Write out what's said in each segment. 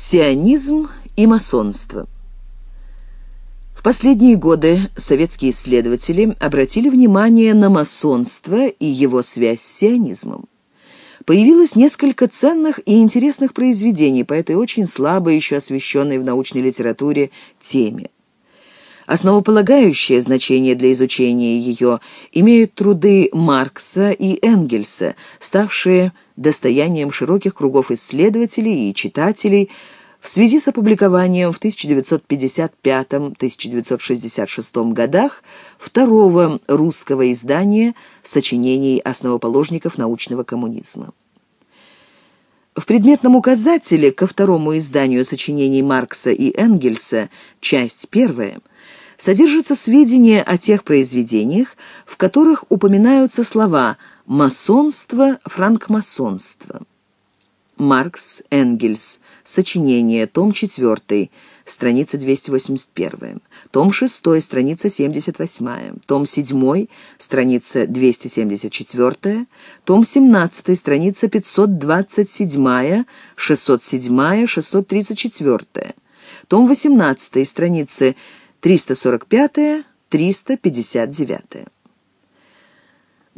Сионизм и масонство. В последние годы советские исследователи обратили внимание на масонство и его связь с сионизмом. Появилось несколько ценных и интересных произведений по этой очень слабо еще освещенной в научной литературе теме. Основополагающее значение для изучения ее имеют труды Маркса и Энгельса, ставшие достоянием широких кругов исследователей и читателей в связи с опубликованием в 1955-1966 годах второго русского издания сочинений основоположников научного коммунизма. В предметном указателе ко второму изданию сочинений Маркса и Энгельса, часть первая, содержатся сведения о тех произведениях, в которых упоминаются слова «масонство», «франкмасонство». Маркс, Энгельс, сочинение, том 4, страница 281, том 6, страница 78, том 7, страница 274, том 17, страница 527, 607, 634, том 18, страницы 345-359.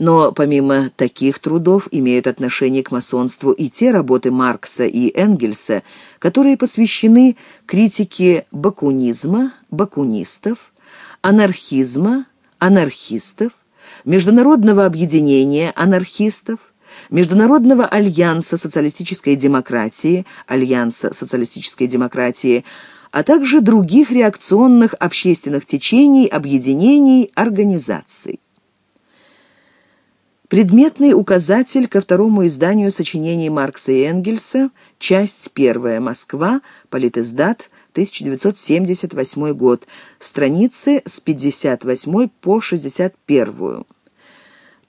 Но помимо таких трудов имеют отношение к масонству и те работы Маркса и Энгельса, которые посвящены критике бакунизма, бакунистов, анархизма, анархистов, международного объединения анархистов, Международного альянса социалистической демократии, Альянса социалистической демократии, а также других реакционных общественных течений, объединений, организаций. Предметный указатель ко второму изданию сочинений Маркса и Энгельса, часть первая, Москва, Политиздат, 1978 год, страницы с 58 по 61.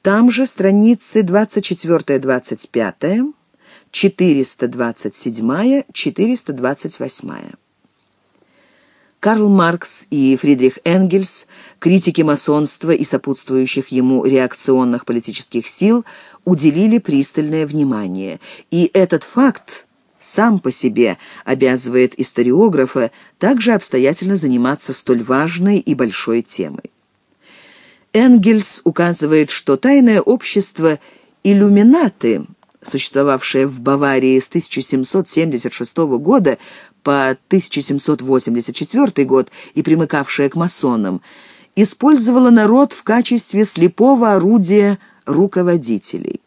Там же страницы 24-25, 427, 428. Карл Маркс и Фридрих Энгельс, критики масонства и сопутствующих ему реакционных политических сил, уделили пристальное внимание. И этот факт сам по себе обязывает историографа также обстоятельно заниматься столь важной и большой темой. Энгельс указывает, что тайное общество «Иллюминаты», существовавшее в Баварии с 1776 года, по 1784 год и примыкавшая к масонам, использовала народ в качестве слепого орудия руководителей.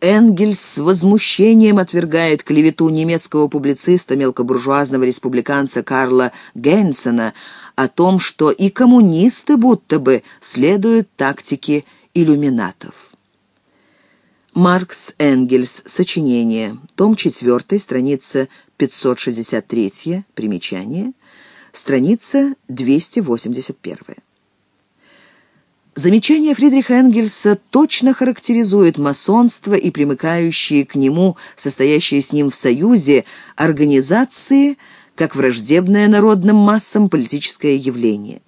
Энгельс с возмущением отвергает клевету немецкого публициста, мелкобуржуазного республиканца Карла Гейнсена о том, что и коммунисты будто бы следуют тактике иллюминатов. Маркс Энгельс. Сочинение. Том 4. Страница 563, примечание, страница 281. Замечание Фридриха Энгельса точно характеризует масонство и примыкающие к нему, состоящие с ним в союзе, организации, как враждебное народным массам политическое явление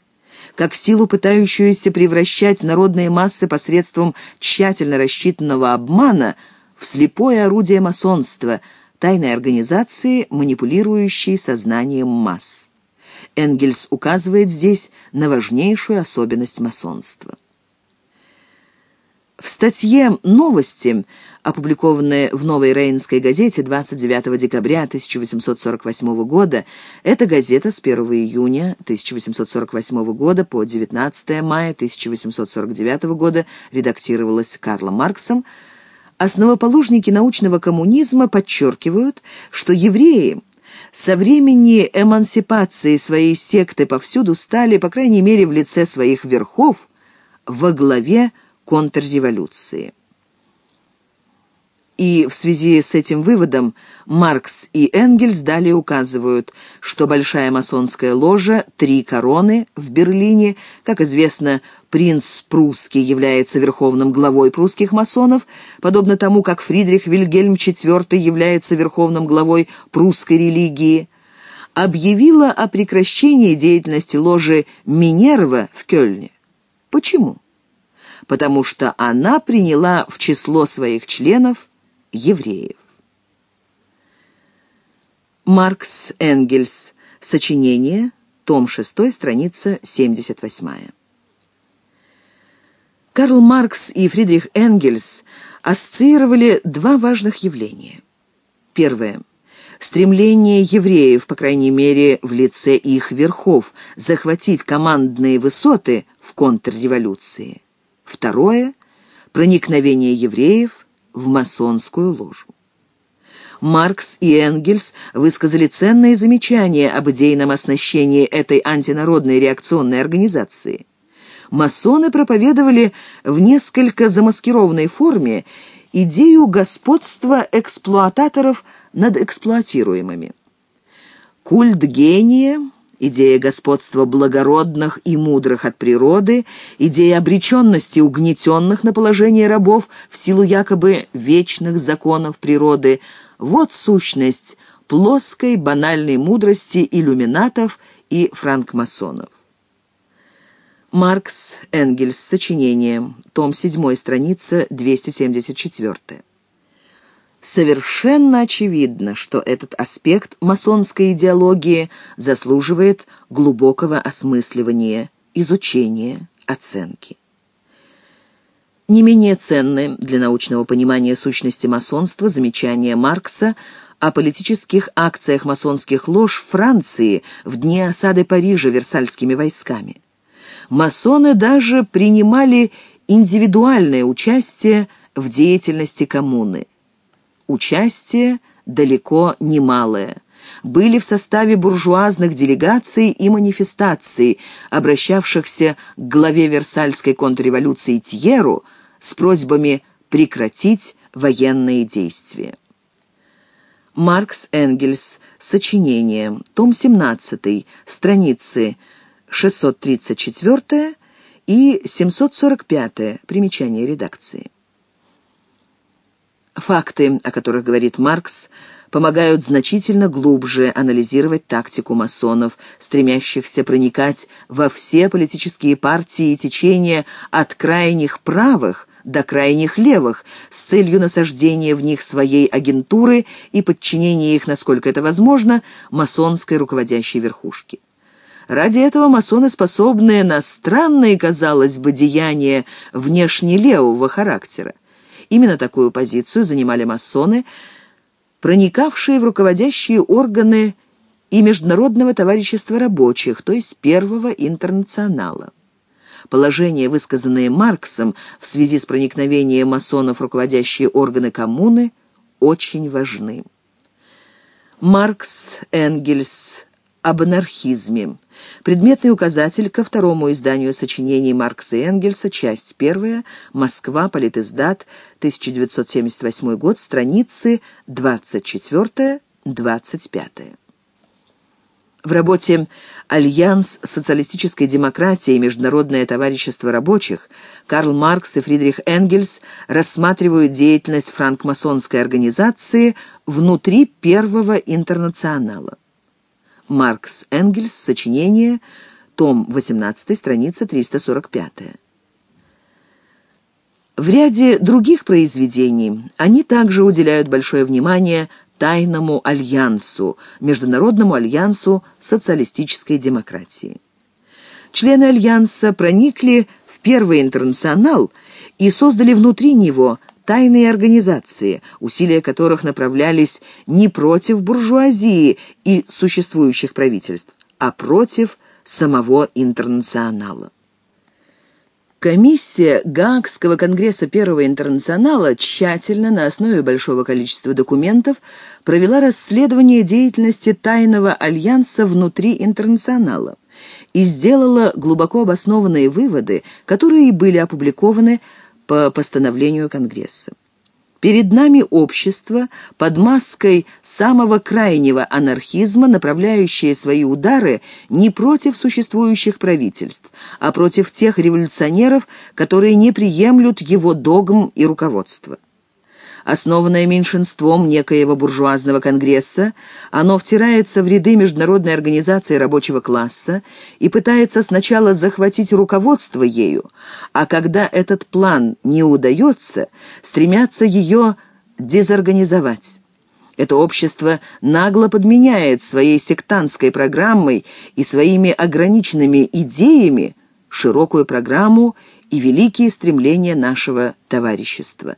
как силу, пытающуюся превращать народные массы посредством тщательно рассчитанного обмана в слепое орудие масонства – тайной организации, манипулирующей сознанием масс. Энгельс указывает здесь на важнейшую особенность масонства. В статье «Новости», опубликованной в «Новой Рейнской газете» 29 декабря 1848 года, эта газета с 1 июня 1848 года по 19 мая 1849 года редактировалась Карлом Марксом, Основоположники научного коммунизма подчеркивают, что евреи со времени эмансипации своей секты повсюду стали, по крайней мере в лице своих верхов, во главе контрреволюции. И в связи с этим выводом Маркс и Энгельс далее указывают, что Большая масонская ложа «Три короны» в Берлине, как известно, принц прусский является верховным главой прусских масонов, подобно тому, как Фридрих Вильгельм IV является верховным главой прусской религии, объявила о прекращении деятельности ложи Минерва в Кёльне. Почему? Потому что она приняла в число своих членов евреев. Маркс Энгельс. Сочинение. Том 6, страница 78. Карл Маркс и Фридрих Энгельс ассоциировали два важных явления. Первое. Стремление евреев, по крайней мере, в лице их верхов, захватить командные высоты в контрреволюции. Второе. Проникновение евреев в масонскую ложу. Маркс и Энгельс высказали ценные замечания об идейном оснащении этой антинародной реакционной организации. Масоны проповедовали в несколько замаскированной форме идею господства эксплуататоров над эксплуатируемыми. Культ гения, идея господства благородных и мудрых от природы, идея обреченности угнетенных на положение рабов в силу якобы вечных законов природы – вот сущность плоской банальной мудрости иллюминатов и франкмасонов. Маркс Энгельс. Сочинение. Том 7. Страница 274. Совершенно очевидно, что этот аспект масонской идеологии заслуживает глубокого осмысливания, изучения, оценки. Не менее ценны для научного понимания сущности масонства замечания Маркса о политических акциях масонских лож Франции в дни осады Парижа версальскими войсками. Масоны даже принимали индивидуальное участие в деятельности коммуны. Участие далеко немалое. Были в составе буржуазных делегаций и манифестаций, обращавшихся к главе Версальской контрреволюции Тьеру – с просьбами прекратить военные действия. Маркс Энгельс. Сочинение. Том 17. Страницы 634 и 745. Примечание редакции. Факты, о которых говорит Маркс, помогают значительно глубже анализировать тактику масонов, стремящихся проникать во все политические партии и течения от крайних правых до крайних левых с целью насаждения в них своей агентуры и подчинения их, насколько это возможно, масонской руководящей верхушке. Ради этого масоны способны на странные, казалось бы, деяния внешне левого характера. Именно такую позицию занимали масоны, проникавшие в руководящие органы и Международного товарищества рабочих, то есть Первого интернационала. Положения, высказанные Марксом в связи с проникновением масонов в руководящие органы коммуны, очень важны. Маркс Энгельс об анархизме. Предметный указатель ко второму изданию сочинений Маркса и Энгельса, часть первая, Москва, Политиздат, 1978 год, страницы 24-25. В работе «Альянс социалистической демократии и Международное товарищество рабочих» Карл Маркс и Фридрих Энгельс рассматривают деятельность франкмасонской организации внутри Первого интернационала. Маркс Энгельс, сочинение, том 18, страница 345. В ряде других произведений они также уделяют большое внимание Тайному альянсу, Международному альянсу социалистической демократии. Члены альянса проникли в Первый интернационал и создали внутри него тайные организации, усилия которых направлялись не против буржуазии и существующих правительств, а против самого интернационала. Комиссия Гаагского конгресса Первого интернационала тщательно, на основе большого количества документов, провела расследование деятельности тайного альянса внутри интернационала и сделала глубоко обоснованные выводы, которые были опубликованы по постановлению Конгресса. Перед нами общество под маской самого крайнего анархизма, направляющее свои удары не против существующих правительств, а против тех революционеров, которые не приемлют его догм и руководства основанное меньшинством некоего буржуазного конгресса, оно втирается в ряды Международной организации рабочего класса и пытается сначала захватить руководство ею, а когда этот план не удается, стремятся ее дезорганизовать. Это общество нагло подменяет своей сектантской программой и своими ограниченными идеями широкую программу и великие стремления нашего товарищества.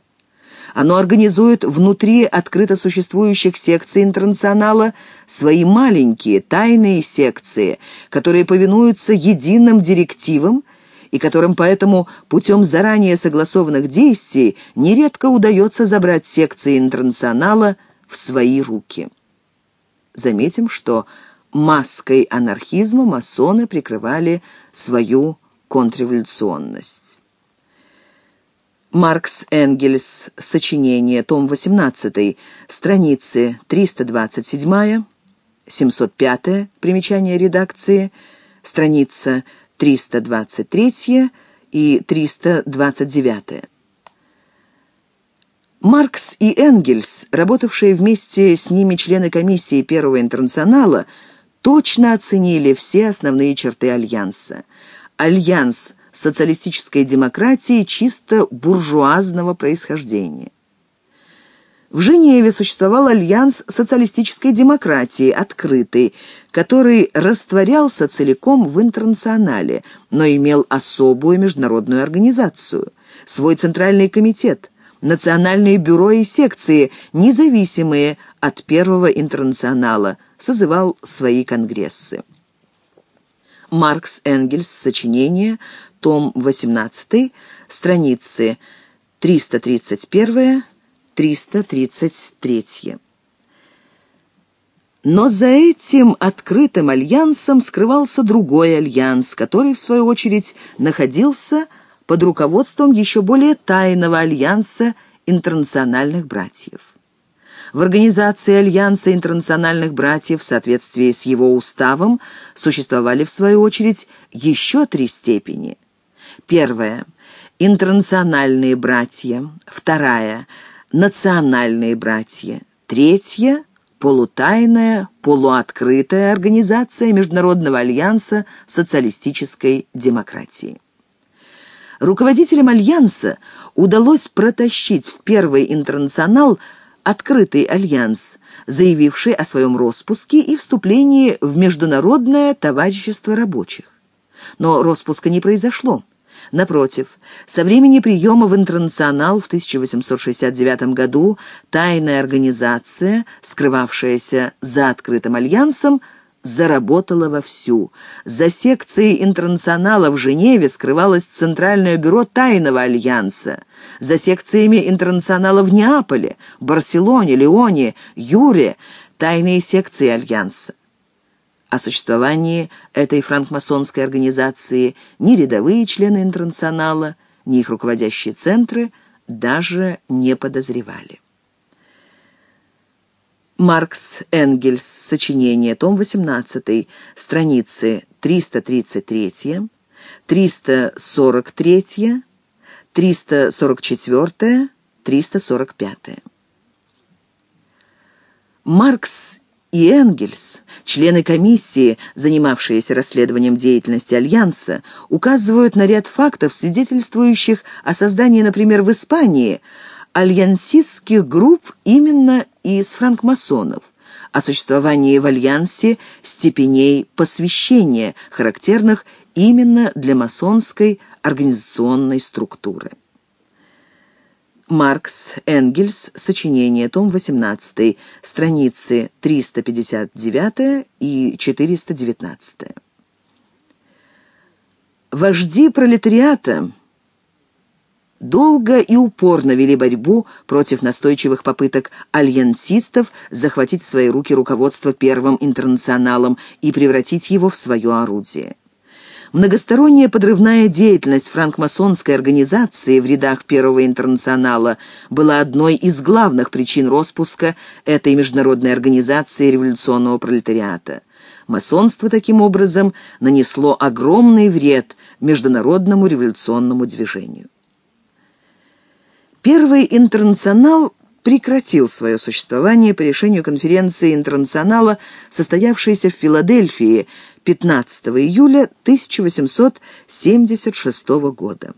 Оно организует внутри открыто существующих секций интернационала свои маленькие тайные секции, которые повинуются единым директивам и которым поэтому путем заранее согласованных действий нередко удается забрать секции интернационала в свои руки. Заметим, что маской анархизма масоны прикрывали свою контрреволюционность. Маркс Энгельс. Сочинение. Том 18. Страницы 327, 705. Примечание редакции. Страница 323 и 329. Маркс и Энгельс, работавшие вместе с ними члены комиссии Первого интернационала, точно оценили все основные черты Альянса. Альянс социалистической демократии чисто буржуазного происхождения. В Женеве существовал альянс социалистической демократии, открытый, который растворялся целиком в интернационале, но имел особую международную организацию, свой центральный комитет, национальные бюро и секции, независимые от первого интернационала, созывал свои конгрессы. Маркс Энгельс, сочинение, том 18, страницы 331-333. Но за этим открытым альянсом скрывался другой альянс, который, в свою очередь, находился под руководством еще более тайного альянса интернациональных братьев. В организации Альянса интернациональных братьев в соответствии с его уставом существовали, в свою очередь, еще три степени. Первая – интернациональные братья. Вторая – национальные братья. Третья – полутайная, полуоткрытая организация Международного альянса социалистической демократии. Руководителям Альянса удалось протащить в Первый интернационал открытый альянс, заявивший о своем распуске и вступлении в Международное товарищество рабочих. Но распуска не произошло. Напротив, со времени приема в интернационал в 1869 году тайная организация, скрывавшаяся за открытым альянсом, заработала вовсю. За секцией интернационала в Женеве скрывалось Центральное бюро Тайного альянса. За секциями интернационала в Неаполе, Барселоне, Лионе, Юре – тайные секции альянса. О существовании этой франкмасонской организации ни рядовые члены интернационала, ни их руководящие центры даже не подозревали. Маркс Энгельс. Сочинение. Том 18. Страницы 333, 343, 344, 345. Маркс и Энгельс, члены комиссии, занимавшиеся расследованием деятельности Альянса, указывают на ряд фактов, свидетельствующих о создании, например, в Испании, альянсистских групп именно из франкмасонов, о существовании в Альянсе степеней посвящения, характерных именно для масонской организационной структуры. Маркс, Энгельс, сочинение, том 18, страницы 359 и 419. Вожди пролетариата долго и упорно вели борьбу против настойчивых попыток альянсистов захватить в свои руки руководство Первым интернационалом и превратить его в свое орудие. Многосторонняя подрывная деятельность франкмасонской организации в рядах Первого интернационала была одной из главных причин распуска этой международной организации революционного пролетариата. Масонство, таким образом, нанесло огромный вред международному революционному движению. Первый интернационал прекратил свое существование по решению конференции интернационала, состоявшейся в Филадельфии 15 июля 1876 года.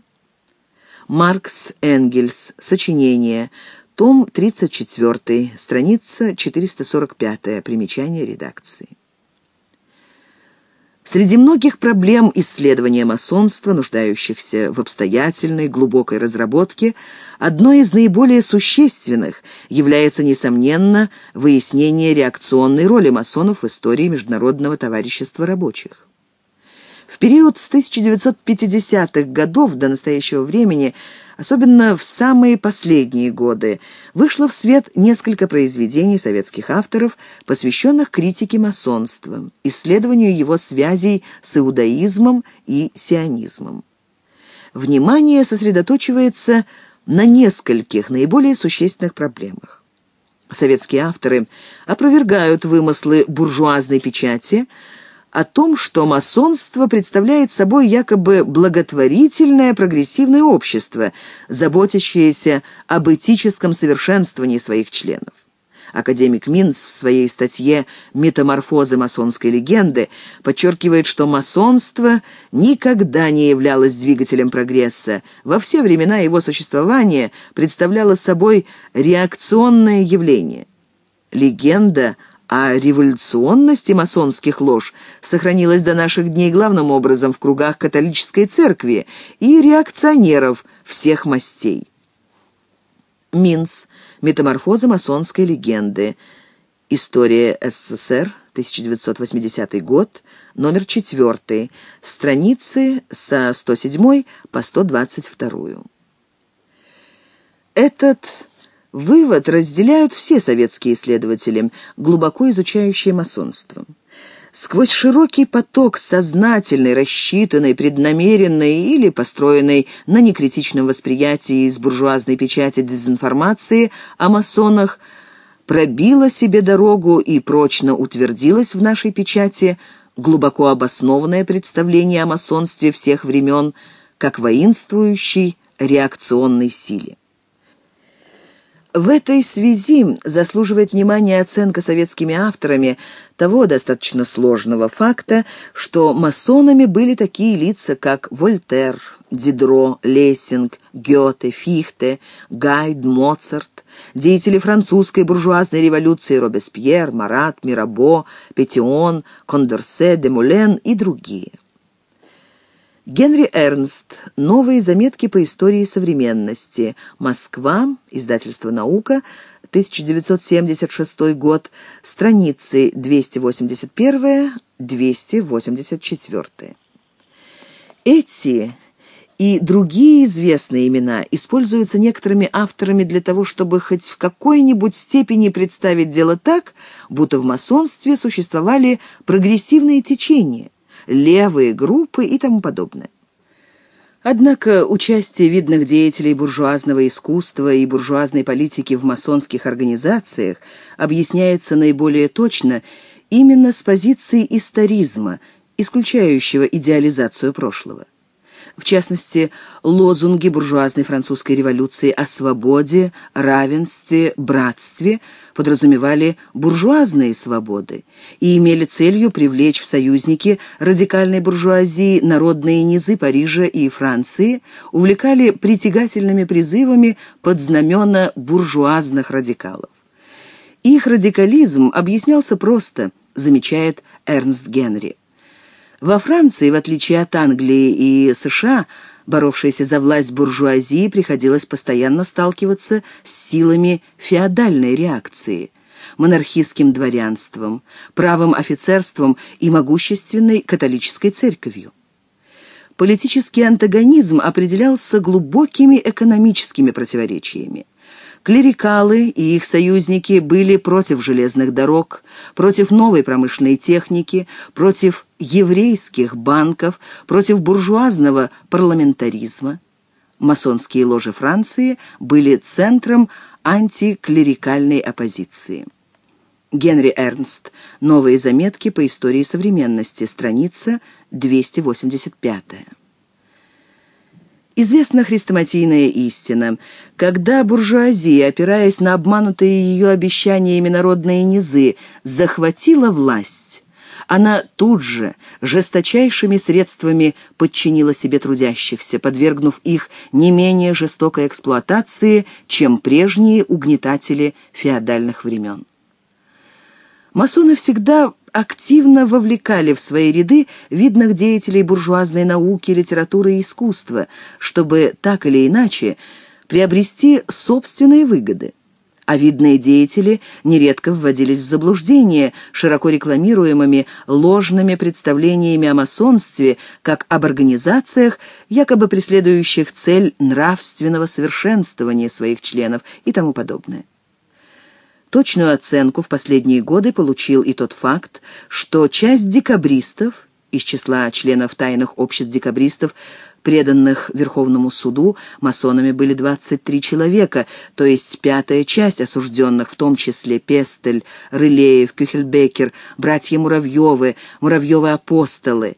Маркс Энгельс. Сочинение. том 34, страница 445, примечание редакции. Среди многих проблем исследования масонства, нуждающихся в обстоятельной, глубокой разработке, одной из наиболее существенных является, несомненно, выяснение реакционной роли масонов в истории Международного товарищества рабочих. В период с 1950-х годов до настоящего времени – Особенно в самые последние годы вышло в свет несколько произведений советских авторов, посвященных критике масонства, исследованию его связей с иудаизмом и сионизмом. Внимание сосредоточивается на нескольких наиболее существенных проблемах. Советские авторы опровергают вымыслы буржуазной печати – о том, что масонство представляет собой якобы благотворительное прогрессивное общество, заботящееся об этическом совершенствовании своих членов. Академик Минц в своей статье «Метаморфозы масонской легенды» подчеркивает, что масонство никогда не являлось двигателем прогресса. Во все времена его существования представляло собой реакционное явление. Легенда а революционность масонских лож сохранилась до наших дней главным образом в кругах католической церкви и реакционеров всех мастей. Минц. Метаморфоза масонской легенды. История СССР. 1980 год. Номер 4. Страницы со 107 по 122. Этот Вывод разделяют все советские исследователи, глубоко изучающие масонство. Сквозь широкий поток сознательной, рассчитанной, преднамеренной или построенной на некритичном восприятии из буржуазной печати дезинформации о масонах пробила себе дорогу и прочно утвердилась в нашей печати глубоко обоснованное представление о масонстве всех времен как воинствующей реакционной силе. В этой связи заслуживает внимания оценка советскими авторами того достаточно сложного факта, что масонами были такие лица, как Вольтер, Дидро, Лессинг, Гёте, Фихте, Гайд, Моцарт, деятели французской буржуазной революции Робеспьер, Марат, Мирабо, Петион, Кондорсе, Демулен и другие. Генри Эрнст. Новые заметки по истории современности. Москва. Издательство «Наука». 1976 год. Страницы 281-284. Эти и другие известные имена используются некоторыми авторами для того, чтобы хоть в какой-нибудь степени представить дело так, будто в масонстве существовали прогрессивные течения левые группы и тому подобное. Однако участие видных деятелей буржуазного искусства и буржуазной политики в масонских организациях объясняется наиболее точно именно с позиции историзма, исключающего идеализацию прошлого в частности, лозунги буржуазной французской революции о свободе, равенстве, братстве подразумевали буржуазные свободы и имели целью привлечь в союзники радикальной буржуазии народные низы Парижа и Франции, увлекали притягательными призывами под знамена буржуазных радикалов. Их радикализм объяснялся просто, замечает Эрнст Генри. Во Франции, в отличие от Англии и США, боровшейся за власть буржуазии, приходилось постоянно сталкиваться с силами феодальной реакции, монархистским дворянством, правым офицерством и могущественной католической церковью. Политический антагонизм определялся глубокими экономическими противоречиями. Клерикалы и их союзники были против железных дорог, против новой промышленной техники, против еврейских банков, против буржуазного парламентаризма. Масонские ложи Франции были центром антиклерикальной оппозиции. Генри Эрнст. Новые заметки по истории современности. Страница 285. Известна хрестоматийная истина. Когда буржуазия, опираясь на обманутые ее обещаниями народные низы, захватила власть, Она тут же жесточайшими средствами подчинила себе трудящихся, подвергнув их не менее жестокой эксплуатации, чем прежние угнетатели феодальных времен. Масоны всегда активно вовлекали в свои ряды видных деятелей буржуазной науки, литературы и искусства, чтобы так или иначе приобрести собственные выгоды а видные деятели нередко вводились в заблуждение широко рекламируемыми ложными представлениями о масонстве как об организациях, якобы преследующих цель нравственного совершенствования своих членов и тому подобное. Точную оценку в последние годы получил и тот факт, что часть декабристов из числа членов тайных обществ декабристов преданных Верховному суду масонами были 23 человека, то есть пятая часть осужденных, в том числе Пестель, Рылеев, Кюхельбекер, братья Муравьевы, Муравьевы-апостолы.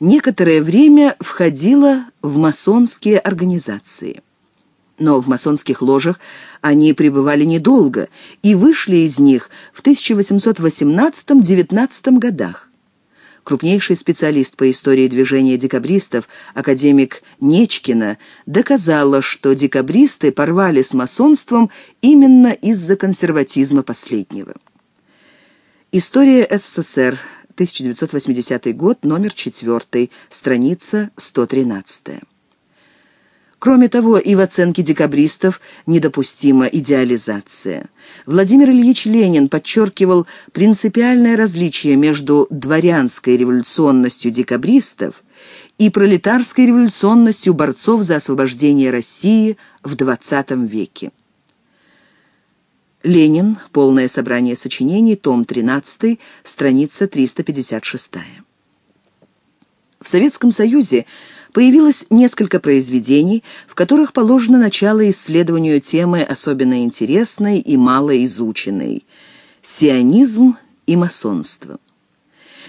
Некоторое время входила в масонские организации. Но в масонских ложах они пребывали недолго и вышли из них в 1818-19 годах крупнейший специалист по истории движения декабристов, академик Нечкина, доказала, что декабристы порвали с масонством именно из-за консерватизма последнего. История СССР, 1980 год, номер 4, страница 113. Кроме того, и в оценке декабристов недопустима идеализация. Владимир Ильич Ленин подчеркивал принципиальное различие между дворянской революционностью декабристов и пролетарской революционностью борцов за освобождение России в XX веке. Ленин. Полное собрание сочинений. Том 13. Страница 356. В Советском Союзе появилось несколько произведений, в которых положено начало исследованию темы особенно интересной и малоизученной – сионизм и масонство.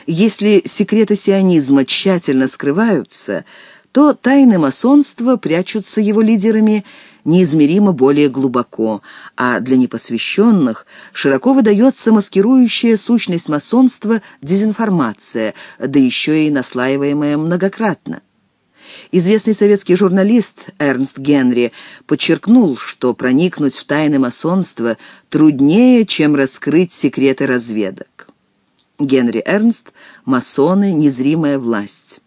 Если секреты сионизма тщательно скрываются, то тайны масонства прячутся его лидерами неизмеримо более глубоко, а для непосвященных широко выдается маскирующая сущность масонства дезинформация, да еще и наслаиваемая многократно. Известный советский журналист Эрнст Генри подчеркнул, что проникнуть в тайны масонства труднее, чем раскрыть секреты разведок. Генри Эрнст «Масоны. Незримая власть».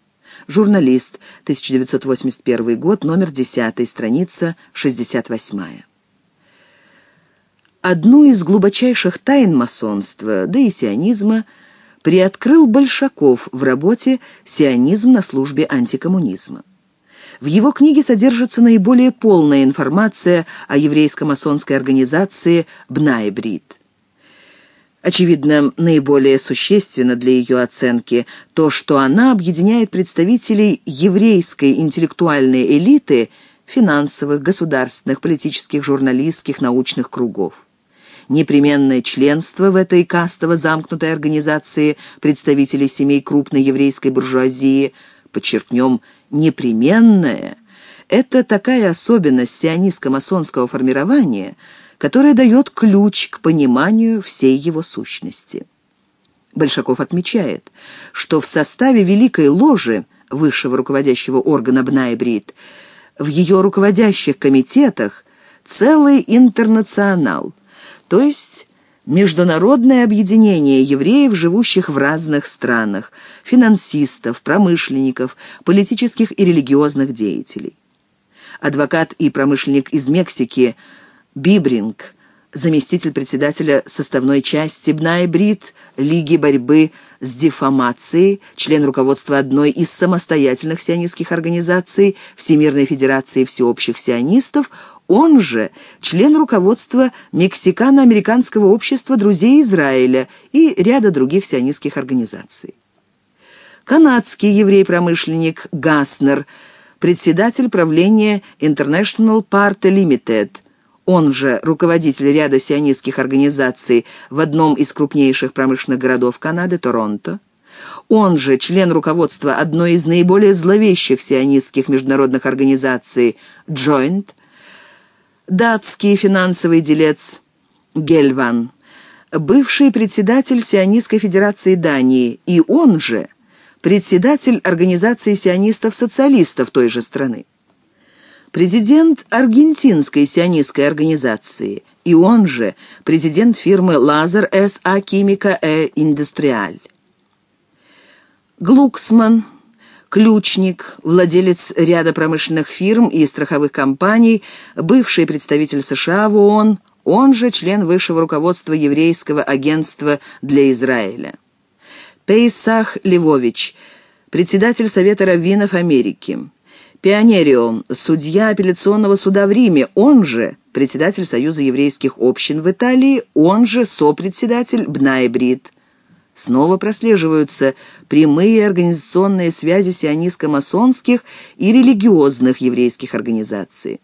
Журналист, 1981 год, номер 10, страница 68. Одну из глубочайших тайн масонства, да и сионизма, приоткрыл Большаков в работе «Сионизм на службе антикоммунизма». В его книге содержится наиболее полная информация о еврейско-масонской организации «Бнайбрид». Очевидно, наиболее существенно для ее оценки то, что она объединяет представителей еврейской интеллектуальной элиты финансовых, государственных, политических, журналистских, научных кругов. Непременное членство в этой кастово замкнутой организации представителей семей крупной еврейской буржуазии, подчеркнем, непременное – это такая особенность сионистско-масонского формирования, которая дает ключ к пониманию всей его сущности. Большаков отмечает, что в составе Великой Ложи, высшего руководящего органа Бнайбрид, в ее руководящих комитетах целый интернационал, то есть международное объединение евреев, живущих в разных странах, финансистов, промышленников, политических и религиозных деятелей. Адвокат и промышленник из Мексики Бибринг, заместитель председателя составной части Бнайбрид Лиги борьбы с дефамацией, член руководства одной из самостоятельных сионистских организаций Всемирной Федерации Всеобщих Сионистов, он же член руководства Мексикано-Американского общества друзей Израиля и ряда других сионистских организаций. Канадский еврей-промышленник Гаснер, председатель правления International Party Limited, он же руководитель ряда сионистских организаций в одном из крупнейших промышленных городов Канады, Торонто, он же член руководства одной из наиболее зловещих сионистских международных организаций Joint, датский финансовый делец Гельван, бывший председатель Сионистской Федерации Дании, и он же председатель Организации сионистов-социалистов той же страны. Президент Аргентинской сионистской организации, и он же президент фирмы «Лазер С.А. Химика Э. Индустриаль». Глуксман, ключник, владелец ряда промышленных фирм и страховых компаний, бывший представитель США в ООН, он же член высшего руководства еврейского агентства для Израиля. Пейсах Левович, председатель Совета раввинов Америки. Пионерио, судья апелляционного суда в Риме, он же председатель Союза еврейских общин в Италии, он же сопредседатель Бнайбрид. Снова прослеживаются прямые организационные связи сионистско-масонских и религиозных еврейских организаций.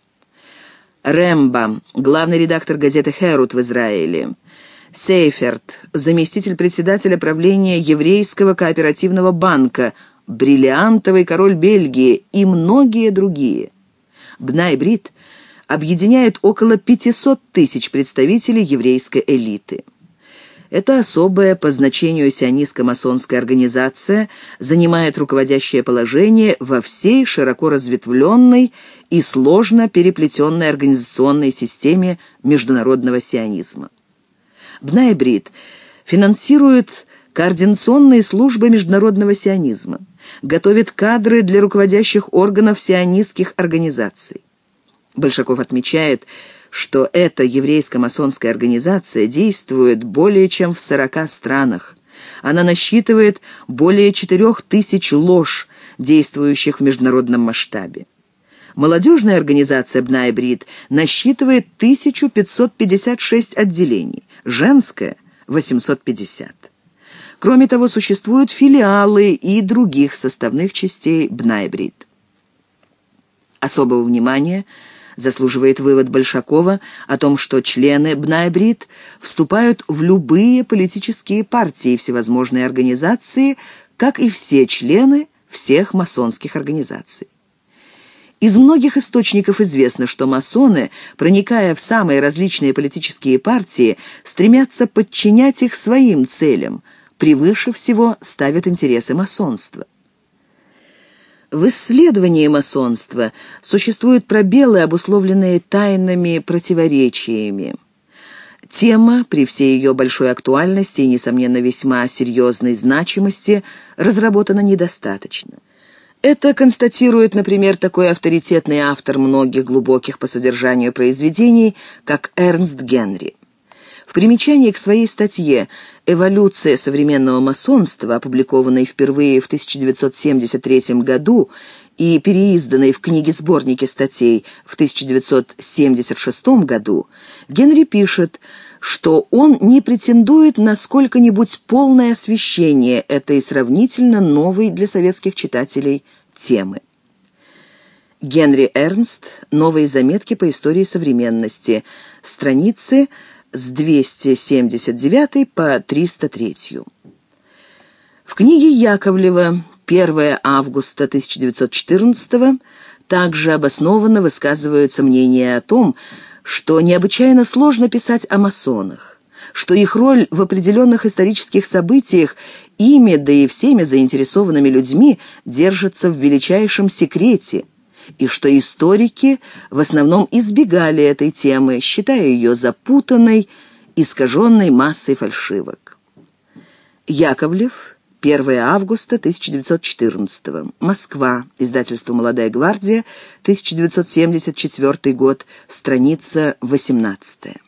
Рэмбо, главный редактор газеты «Херут» в Израиле. Сейферт, заместитель председателя правления Еврейского кооперативного банка, бриллиантовый король Бельгии и многие другие. Бнайбрид объединяет около 500 тысяч представителей еврейской элиты. Эта особая по значению сионистско-масонская организация занимает руководящее положение во всей широко разветвленной и сложно переплетенной организационной системе международного сионизма. Бнайбрид финансирует координационные службы международного сионизма, готовит кадры для руководящих органов сионистских организаций. Большаков отмечает, что эта еврейско-масонская организация действует более чем в 40 странах. Она насчитывает более 4000 лож, действующих в международном масштабе. Молодежная организация «Бнайбрид» насчитывает 1556 отделений, женская – 850. Кроме того, существуют филиалы и других составных частей «Бнайбрид». Особого внимания – Заслуживает вывод Большакова о том, что члены Бнайбрид вступают в любые политические партии и всевозможные организации, как и все члены всех масонских организаций. Из многих источников известно, что масоны, проникая в самые различные политические партии, стремятся подчинять их своим целям, превыше всего ставят интересы масонства. В исследовании масонства существуют пробелы, обусловленные тайными противоречиями. Тема, при всей ее большой актуальности и, несомненно, весьма серьезной значимости, разработана недостаточно. Это констатирует, например, такой авторитетный автор многих глубоких по содержанию произведений, как Эрнст Генри. Примечании к своей статье «Эволюция современного масонства», опубликованной впервые в 1973 году и переизданной в книге-сборнике статей в 1976 году, Генри пишет, что он не претендует на сколько-нибудь полное освещение этой сравнительно новой для советских читателей темы. Генри Эрнст. Новые заметки по истории современности. Страницы с 279 по 303. В книге Яковлева 1 августа 1914 также обоснованно высказываются мнения о том, что необычайно сложно писать о масонах, что их роль в определенных исторических событиях ими, да и всеми заинтересованными людьми, держится в величайшем секрете – и что историки в основном избегали этой темы, считая ее запутанной, искаженной массой фальшивок. Яковлев, 1 августа 1914. Москва. Издательство «Молодая гвардия», 1974 год, страница 18.